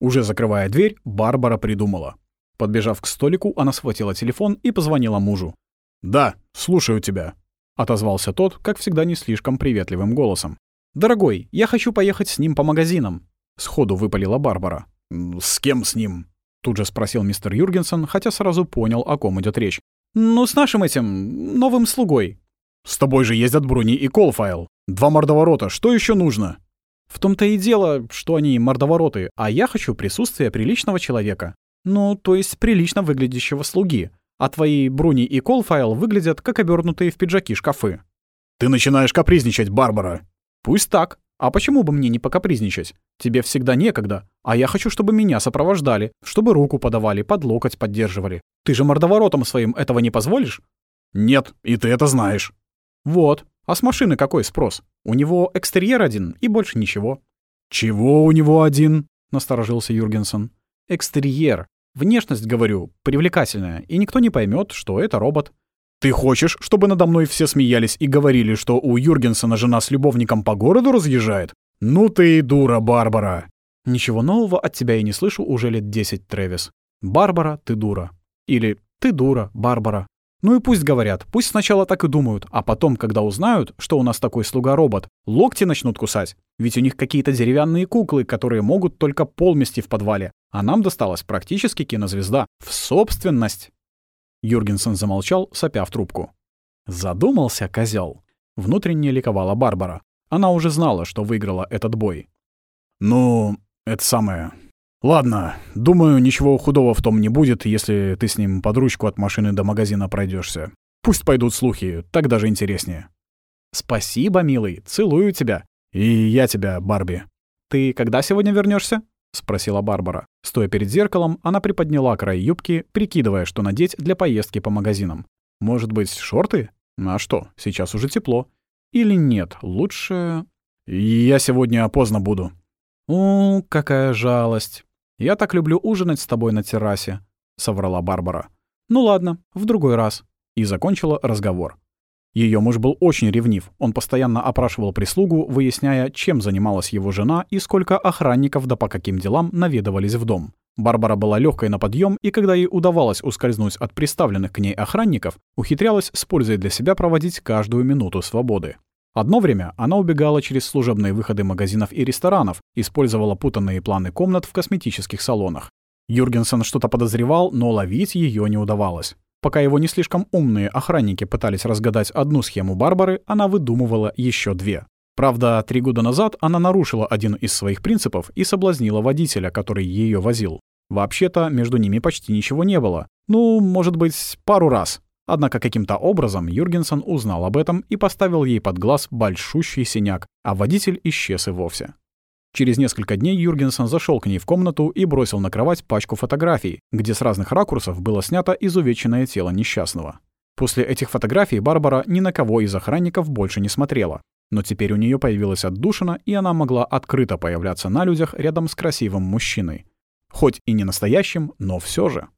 Уже закрывая дверь, Барбара придумала. Подбежав к столику, она схватила телефон и позвонила мужу. «Да, слушаю тебя», — отозвался тот, как всегда не слишком приветливым голосом. «Дорогой, я хочу поехать с ним по магазинам», — сходу выпалила Барбара. «С кем с ним?» — тут же спросил мистер Юргенсон, хотя сразу понял, о ком идет речь. «Ну, с нашим этим... новым слугой». «С тобой же ездят Бруни и Колфайл. Два мордоворота, что еще нужно?» «В том-то и дело, что они мордовороты, а я хочу присутствия приличного человека. Ну, то есть прилично выглядящего слуги. А твои Бруни и Колфайл выглядят как обернутые в пиджаки шкафы». «Ты начинаешь капризничать, Барбара». «Пусть так. А почему бы мне не покапризничать? Тебе всегда некогда, а я хочу, чтобы меня сопровождали, чтобы руку подавали, под локоть поддерживали. Ты же мордоворотом своим этого не позволишь? Нет, и ты это знаешь. Вот. А с машины какой спрос? У него экстерьер один и больше ничего. Чего у него один? Насторожился Юргенсон. Экстерьер. Внешность, говорю, привлекательная, и никто не поймет, что это робот. Ты хочешь, чтобы надо мной все смеялись и говорили, что у Юргенсона жена с любовником по городу разъезжает? Ну ты и дура, Барбара. Ничего нового от тебя я не слышу уже лет десять, Трэвис. Барбара, ты дура. Или ты дура, Барбара. Ну и пусть говорят, пусть сначала так и думают, а потом, когда узнают, что у нас такой слуга-робот, локти начнут кусать. Ведь у них какие-то деревянные куклы, которые могут только полмести в подвале. А нам досталась практически кинозвезда. В собственность. Юргенсен замолчал, сопя в трубку. Задумался козел. Внутренне ликовала Барбара. Она уже знала, что выиграла этот бой. «Ну, это самое... Ладно, думаю, ничего худого в том не будет, если ты с ним под ручку от машины до магазина пройдешься. Пусть пойдут слухи, так даже интереснее». «Спасибо, милый, целую тебя». «И я тебя, Барби». «Ты когда сегодня вернешься? — спросила Барбара. Стоя перед зеркалом, она приподняла край юбки, прикидывая, что надеть для поездки по магазинам. Может быть, шорты? А что, сейчас уже тепло. Или нет, лучше... Я сегодня поздно буду. «О, какая жалость. Я так люблю ужинать с тобой на террасе», — соврала Барбара. «Ну ладно, в другой раз». И закончила разговор. Ее муж был очень ревнив. Он постоянно опрашивал прислугу, выясняя, чем занималась его жена и сколько охранников да по каким делам наведывались в дом. Барбара была легкой на подъем, и когда ей удавалось ускользнуть от приставленных к ней охранников, ухитрялась с пользой для себя проводить каждую минуту свободы. Одно время она убегала через служебные выходы магазинов и ресторанов, использовала путанные планы комнат в косметических салонах. Юргенсен что-то подозревал, но ловить ее не удавалось. Пока его не слишком умные охранники пытались разгадать одну схему Барбары, она выдумывала еще две. Правда, три года назад она нарушила один из своих принципов и соблазнила водителя, который ее возил. Вообще-то между ними почти ничего не было. Ну, может быть, пару раз. Однако каким-то образом Юргенсон узнал об этом и поставил ей под глаз большущий синяк, а водитель исчез и вовсе. Через несколько дней Юргенсен зашел к ней в комнату и бросил на кровать пачку фотографий, где с разных ракурсов было снято изувеченное тело несчастного. После этих фотографий Барбара ни на кого из охранников больше не смотрела. Но теперь у нее появилась отдушина, и она могла открыто появляться на людях рядом с красивым мужчиной. Хоть и не настоящим, но все же.